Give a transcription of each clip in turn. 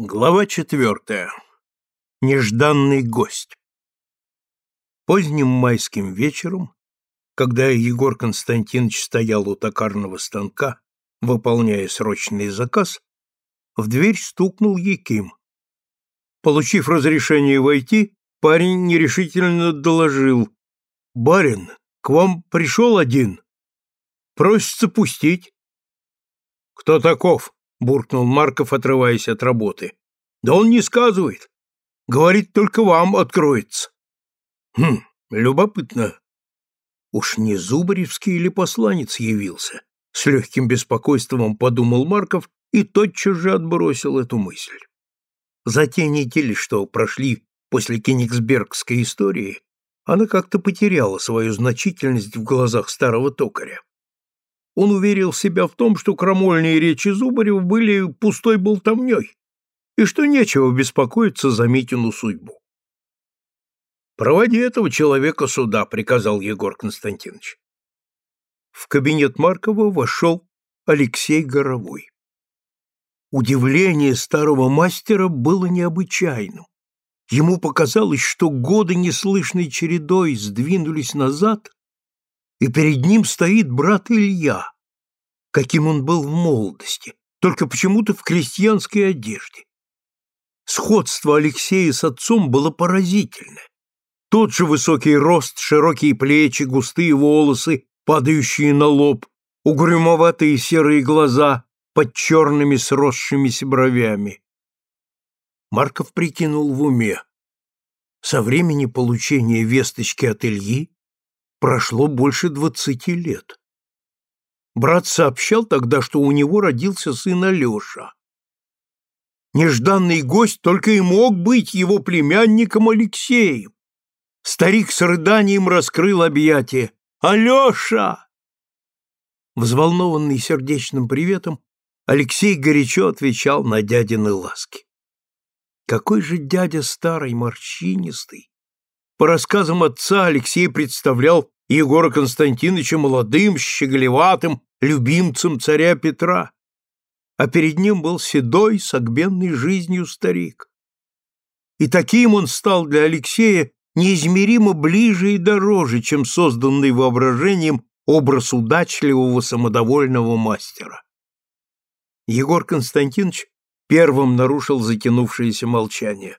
Глава четвертая. Нежданный гость. Поздним майским вечером, когда Егор Константинович стоял у токарного станка, выполняя срочный заказ, в дверь стукнул Яким. Получив разрешение войти, парень нерешительно доложил. «Барин, к вам пришел один. Просится пустить». «Кто таков?» — буркнул Марков, отрываясь от работы. «Да он не сказывает. Говорит, только вам откроется». «Хм, любопытно. Уж не Зубаревский или посланец явился?» С легким беспокойством подумал Марков и тотчас же отбросил эту мысль. За те недели, что прошли после Кенигсбергской истории, она как-то потеряла свою значительность в глазах старого токаря он уверил себя в том, что крамольные речи Зубарев были пустой болтовней, и что нечего беспокоиться за Митину судьбу. «Проводи этого человека сюда», — приказал Егор Константинович. В кабинет Маркова вошел Алексей Горовой. Удивление старого мастера было необычайным. Ему показалось, что годы неслышной чередой сдвинулись назад, и перед ним стоит брат Илья, каким он был в молодости, только почему-то в крестьянской одежде. Сходство Алексея с отцом было поразительное. Тот же высокий рост, широкие плечи, густые волосы, падающие на лоб, угрюмоватые серые глаза под черными сросшимися бровями. Марков прикинул в уме. Со времени получения весточки от Ильи прошло больше двадцати лет. Брат сообщал тогда, что у него родился сын Алеша. Нежданный гость только и мог быть его племянником Алексеем. Старик с рыданием раскрыл объятие. «Алеша!» Взволнованный сердечным приветом, Алексей горячо отвечал на дядины ласки. Какой же дядя старый, морщинистый, по рассказам отца Алексей представлял Егора Константиновича молодым, щеголеватым, любимцем царя Петра, а перед ним был седой, согбенный жизнью старик. И таким он стал для Алексея неизмеримо ближе и дороже, чем созданный воображением образ удачливого самодовольного мастера. Егор Константинович первым нарушил затянувшееся молчание.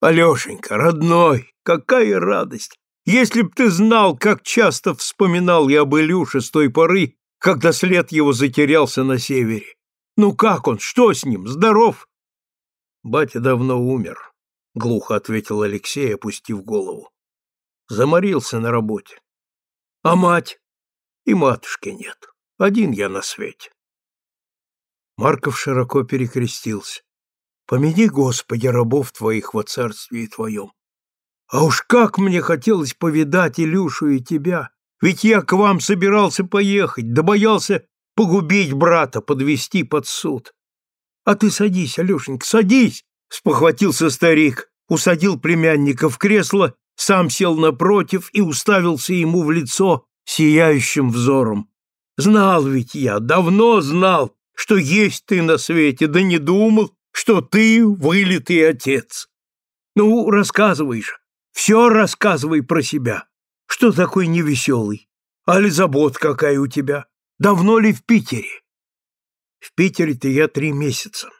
Алешенька, родной, какая радость! Если б ты знал, как часто вспоминал я об Илюше с той поры, когда след его затерялся на севере. Ну как он, что с ним, здоров? Батя давно умер, — глухо ответил Алексей, опустив голову. Заморился на работе. А мать? И матушки нет. Один я на свете. Марков широко перекрестился. Помяни, Господи, рабов Твоих во царстве Твоем. А уж как мне хотелось повидать Илюшу и Тебя, ведь я к вам собирался поехать, да боялся погубить брата, подвести под суд. А ты садись, Алешенька, садись, спохватился старик, усадил племянника в кресло, сам сел напротив и уставился ему в лицо сияющим взором. Знал ведь я, давно знал, что есть ты на свете, да не думал, что ты вылитый отец. Ну, рассказывай же, все рассказывай про себя. Что такой невеселый? Али забот какая у тебя? Давно ли в Питере? В Питере-то я три месяца.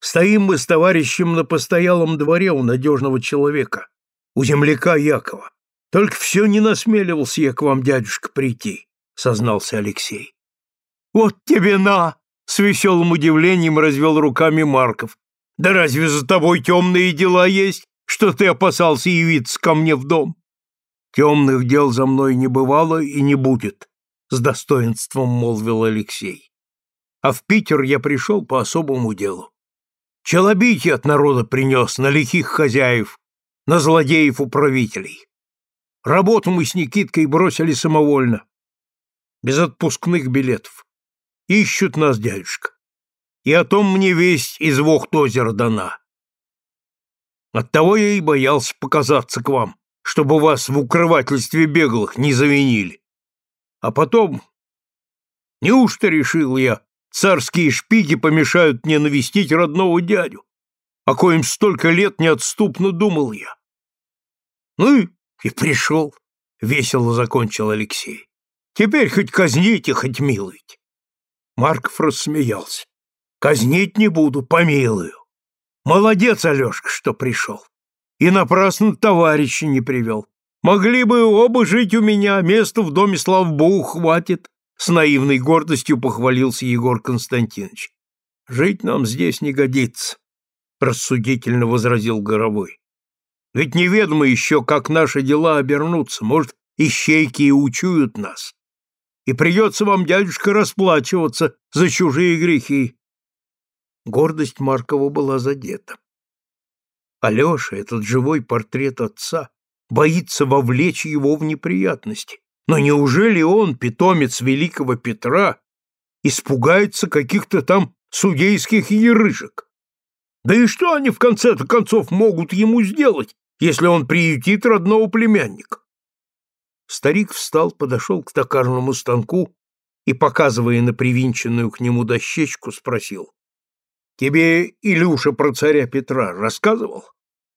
Стоим мы с товарищем на постоялом дворе у надежного человека, у земляка Якова. Только все не насмеливался я к вам, дядюшка, прийти, сознался Алексей. Вот тебе на! С веселым удивлением развел руками Марков. «Да разве за тобой темные дела есть, что ты опасался явиться ко мне в дом?» «Темных дел за мной не бывало и не будет», — с достоинством молвил Алексей. «А в Питер я пришел по особому делу. Челобитие от народа принес на лихих хозяев, на злодеев-управителей. Работу мы с Никиткой бросили самовольно, без отпускных билетов. Ищут нас, дядюшка. И о том мне весть из озера дана. Оттого я и боялся показаться к вам, чтобы вас в укрывательстве беглых не завинили. А потом... Неужто решил я, царские шпиги помешают мне навестить родного дядю? о коем столько лет неотступно думал я. Ну и, и пришел, — весело закончил Алексей. Теперь хоть казните, хоть милуйте. Марков рассмеялся. Казнить не буду, помилую. Молодец, Алешка, что пришел. И напрасно товарища не привел. Могли бы оба жить у меня, места в доме, слава богу, хватит. С наивной гордостью похвалился Егор Константинович. Жить нам здесь не годится, рассудительно возразил Горовой. Ведь неведомо еще, как наши дела обернутся. Может, ищейки и учуют нас. И придется вам, дядюшка, расплачиваться за чужие грехи. Гордость Маркова была задета. Алеша, этот живой портрет отца, боится вовлечь его в неприятности. Но неужели он, питомец великого Петра, испугается каких-то там судейских ерышек? Да и что они в конце-то концов могут ему сделать, если он приютит родного племянника? Старик встал, подошел к токарному станку и, показывая на привинченную к нему дощечку, спросил. — Тебе Илюша про царя Петра рассказывал?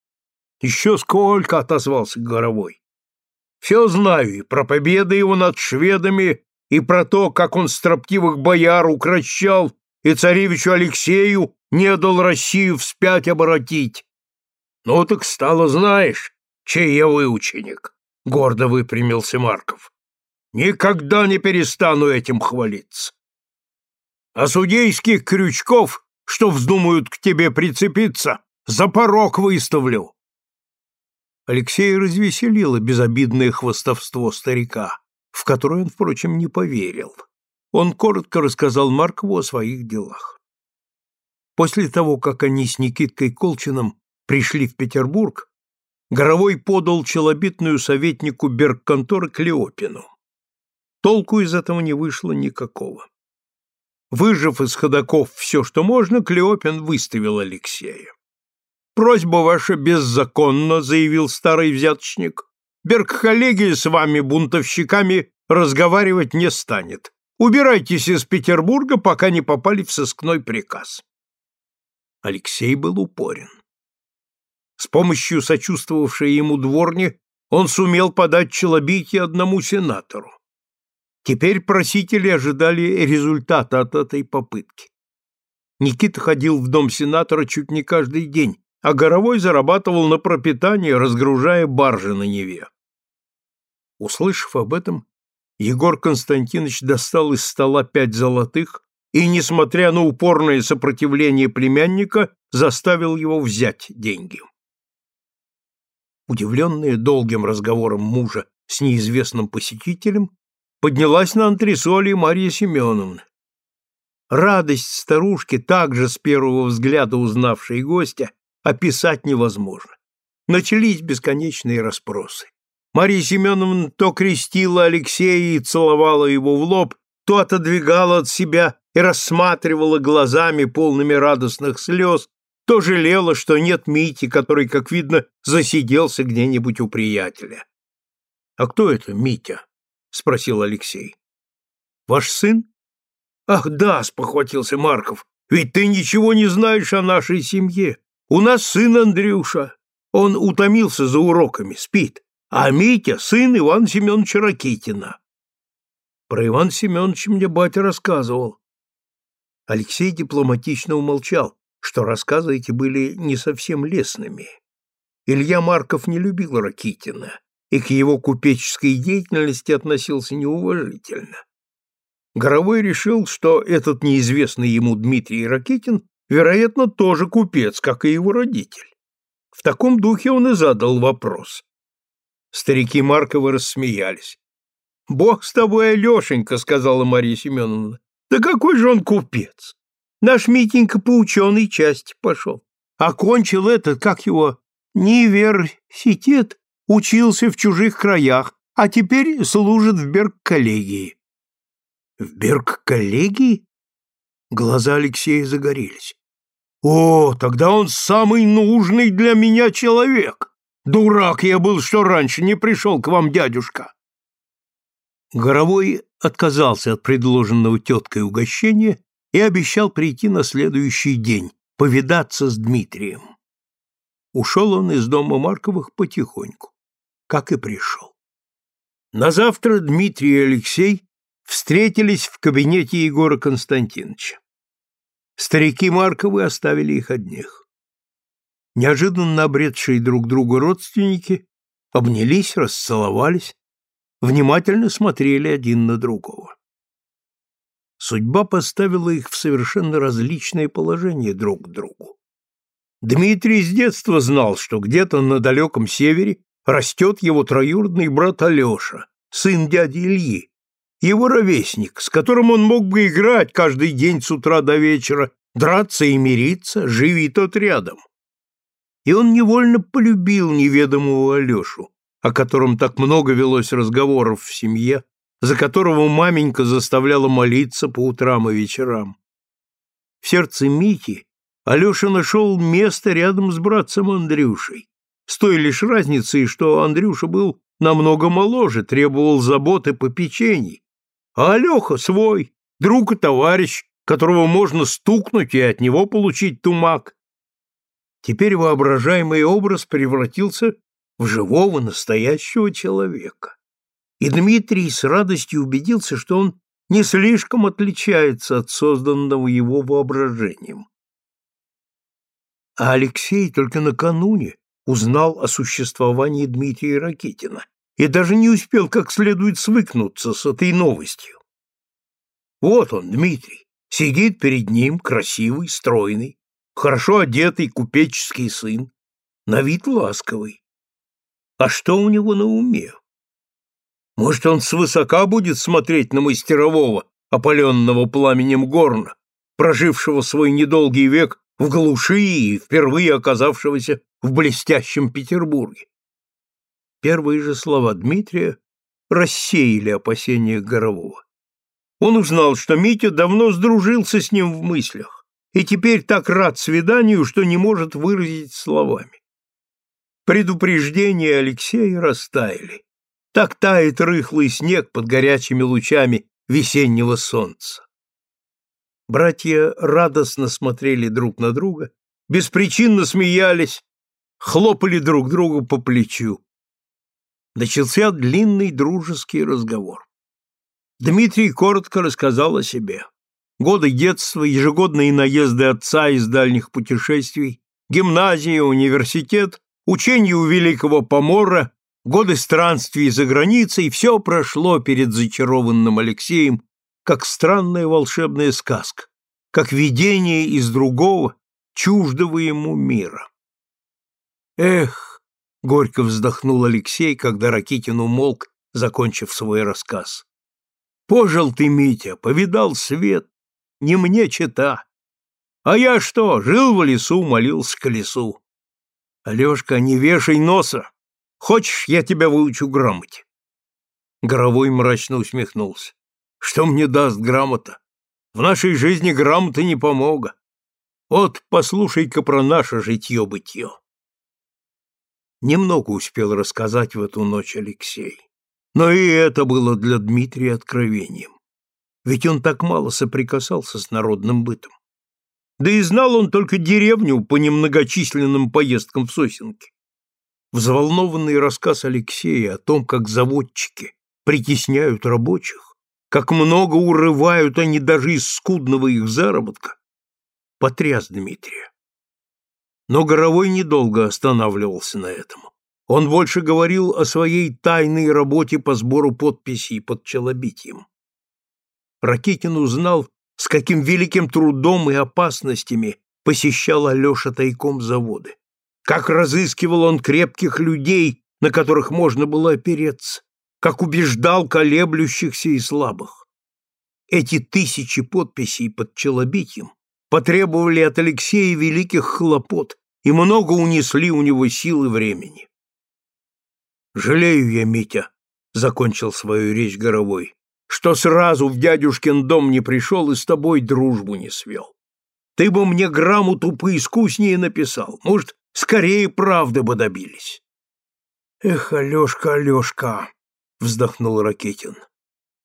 — Еще сколько, — отозвался Горовой. — Все знаю и про победы его над шведами, и про то, как он строптивых бояр укращал и царевичу Алексею не дал Россию вспять оборотить. Ну так стало знаешь, чей я выученик гордо выпрямился Марков. Никогда не перестану этим хвалиться. А судейских крючков, что вздумают к тебе прицепиться, за порог выставлю. Алексей развеселило безобидное хвостовство старика, в которое он, впрочем, не поверил. Он коротко рассказал Маркову о своих делах. После того, как они с Никиткой Колчиным пришли в Петербург, Горовой подал челобитную советнику Бергконторы Клеопину. Толку из этого не вышло никакого. Выжав из ходаков все, что можно, Клеопин выставил Алексея. «Просьба ваша беззаконна», — заявил старый взяточник. «Бергколлегия с вами, бунтовщиками, разговаривать не станет. Убирайтесь из Петербурга, пока не попали в сыскной приказ». Алексей был упорен. С помощью сочувствовавшей ему дворни он сумел подать челобитие одному сенатору. Теперь просители ожидали результата от этой попытки. Никита ходил в дом сенатора чуть не каждый день, а Горовой зарабатывал на пропитание, разгружая баржи на Неве. Услышав об этом, Егор Константинович достал из стола пять золотых и, несмотря на упорное сопротивление племянника, заставил его взять деньги. Удивленная долгим разговором мужа с неизвестным посетителем, поднялась на антресоли Марья Семеновна. Радость старушки, также с первого взгляда узнавшей гостя, описать невозможно. Начались бесконечные расспросы. Марья Семеновна то крестила Алексея и целовала его в лоб, то отодвигала от себя и рассматривала глазами, полными радостных слез, то жалела, что нет Мити, который, как видно, засиделся где-нибудь у приятеля. — А кто это Митя? — спросил Алексей. — Ваш сын? — Ах, да, — спохватился Марков, — ведь ты ничего не знаешь о нашей семье. У нас сын Андрюша. Он утомился за уроками, спит. А Митя — сын Ивана Семеновича Ракитина. Про Иван Семеновича мне батя рассказывал. Алексей дипломатично умолчал, что рассказы эти были не совсем лестными. Илья Марков не любил Ракитина и к его купеческой деятельности относился неуважительно. Горовой решил, что этот неизвестный ему Дмитрий Ракитин, вероятно, тоже купец, как и его родитель. В таком духе он и задал вопрос. Старики Марковы рассмеялись. «Бог с тобой, Алешенька», — сказала Мария Семеновна. «Да какой же он купец! Наш Митенька по ученой части пошел. Окончил этот, как его, университет, учился в чужих краях, а теперь служит в Берг-коллегии. В Берг-коллегии? Глаза Алексея загорелись. О, тогда он самый нужный для меня человек. Дурак я был, что раньше не пришел к вам, дядюшка. Горовой отказался от предложенного теткой угощения и обещал прийти на следующий день, повидаться с Дмитрием. ушел он из дома Марковых потихоньку, как и пришел. На завтра Дмитрий и Алексей встретились в кабинете Егора Константиновича. Старики Марковы оставили их одних. Неожиданно обретшие друг друга родственники обнялись, расцеловались, внимательно смотрели один на другого. Судьба поставила их в совершенно различное положение друг к другу. Дмитрий с детства знал, что где-то на далеком севере растет его троюродный брат Алеша, сын дяди Ильи, его ровесник, с которым он мог бы играть каждый день с утра до вечера, драться и мириться, живи тот рядом. И он невольно полюбил неведомого Алешу, о котором так много велось разговоров в семье, за которого маменька заставляла молиться по утрам и вечерам. В сердце Мити Алеша нашел место рядом с братцем Андрюшей, с той лишь разницей, что Андрюша был намного моложе, требовал заботы по попечений, а Алеха свой, друг и товарищ, которого можно стукнуть и от него получить тумак. Теперь воображаемый образ превратился в живого настоящего человека. И Дмитрий с радостью убедился, что он не слишком отличается от созданного его воображением. А Алексей только накануне узнал о существовании Дмитрия Ракитина и даже не успел как следует свыкнуться с этой новостью. Вот он, Дмитрий, сидит перед ним, красивый, стройный, хорошо одетый купеческий сын, на вид ласковый. А что у него на уме? Может, он свысока будет смотреть на мастерового, опаленного пламенем горна, прожившего свой недолгий век в глуши и впервые оказавшегося в блестящем Петербурге. Первые же слова Дмитрия рассеяли опасения Горового. Он узнал, что Митя давно сдружился с ним в мыслях и теперь так рад свиданию, что не может выразить словами. Предупреждения Алексея растаяли. Так тает рыхлый снег под горячими лучами весеннего солнца. Братья радостно смотрели друг на друга, беспричинно смеялись, хлопали друг другу по плечу. Начался длинный дружеский разговор. Дмитрий коротко рассказал о себе. Годы детства, ежегодные наезды отца из дальних путешествий, гимназия, университет, учение у великого помора, годы странствий за границей, все прошло перед зачарованным Алексеем, как странная волшебная сказка, как видение из другого, чуждого ему мира. Эх, горько вздохнул Алексей, когда Ракитин умолк, закончив свой рассказ. Пожил ты, Митя, повидал свет, не мне чита. А я что, жил в лесу, молился к лесу. Алешка, не вешай носа. Хочешь, я тебя выучу грамоте? Горовой мрачно усмехнулся. Что мне даст грамота? В нашей жизни грамота не помога. Вот послушай-ка про наше житье-бытье. Немного успел рассказать в эту ночь Алексей. Но и это было для Дмитрия откровением. Ведь он так мало соприкасался с народным бытом. Да и знал он только деревню по немногочисленным поездкам в Сосенки. Взволнованный рассказ Алексея о том, как заводчики притесняют рабочих, как много урывают они даже из скудного их заработка, потряс Дмитрия. Но Горовой недолго останавливался на этом. Он больше говорил о своей тайной работе по сбору подписей под челобитием. Ракитин узнал, с каким великим трудом и опасностями посещал Алеша тайком заводы. Как разыскивал он крепких людей, на которых можно было опереться, как убеждал колеблющихся и слабых. Эти тысячи подписей под челобитием потребовали от Алексея великих хлопот и много унесли у него сил и времени. «Жалею я, Митя», — закончил свою речь Горовой, что сразу в дядюшкин дом не пришел и с тобой дружбу не свел. Ты бы мне грамоту поискуснее написал, может, скорее правды бы добились. Эх, Алешка, Алешка, вздохнул Ракетин.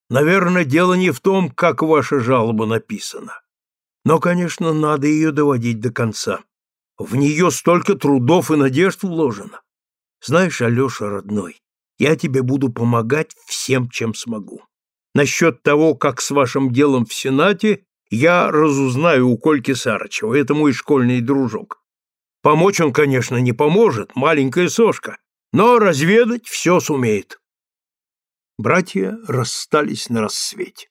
Наверное, дело не в том, как ваша жалоба написана. Но, конечно, надо ее доводить до конца. В нее столько трудов и надежд вложено. Знаешь, Алеша, родной, я тебе буду помогать всем, чем смогу. Насчет того, как с вашим делом в Сенате, я разузнаю у Кольки Сарычева, это мой школьный дружок. Помочь он, конечно, не поможет, маленькая сошка, но разведать все сумеет. Братья расстались на рассвете.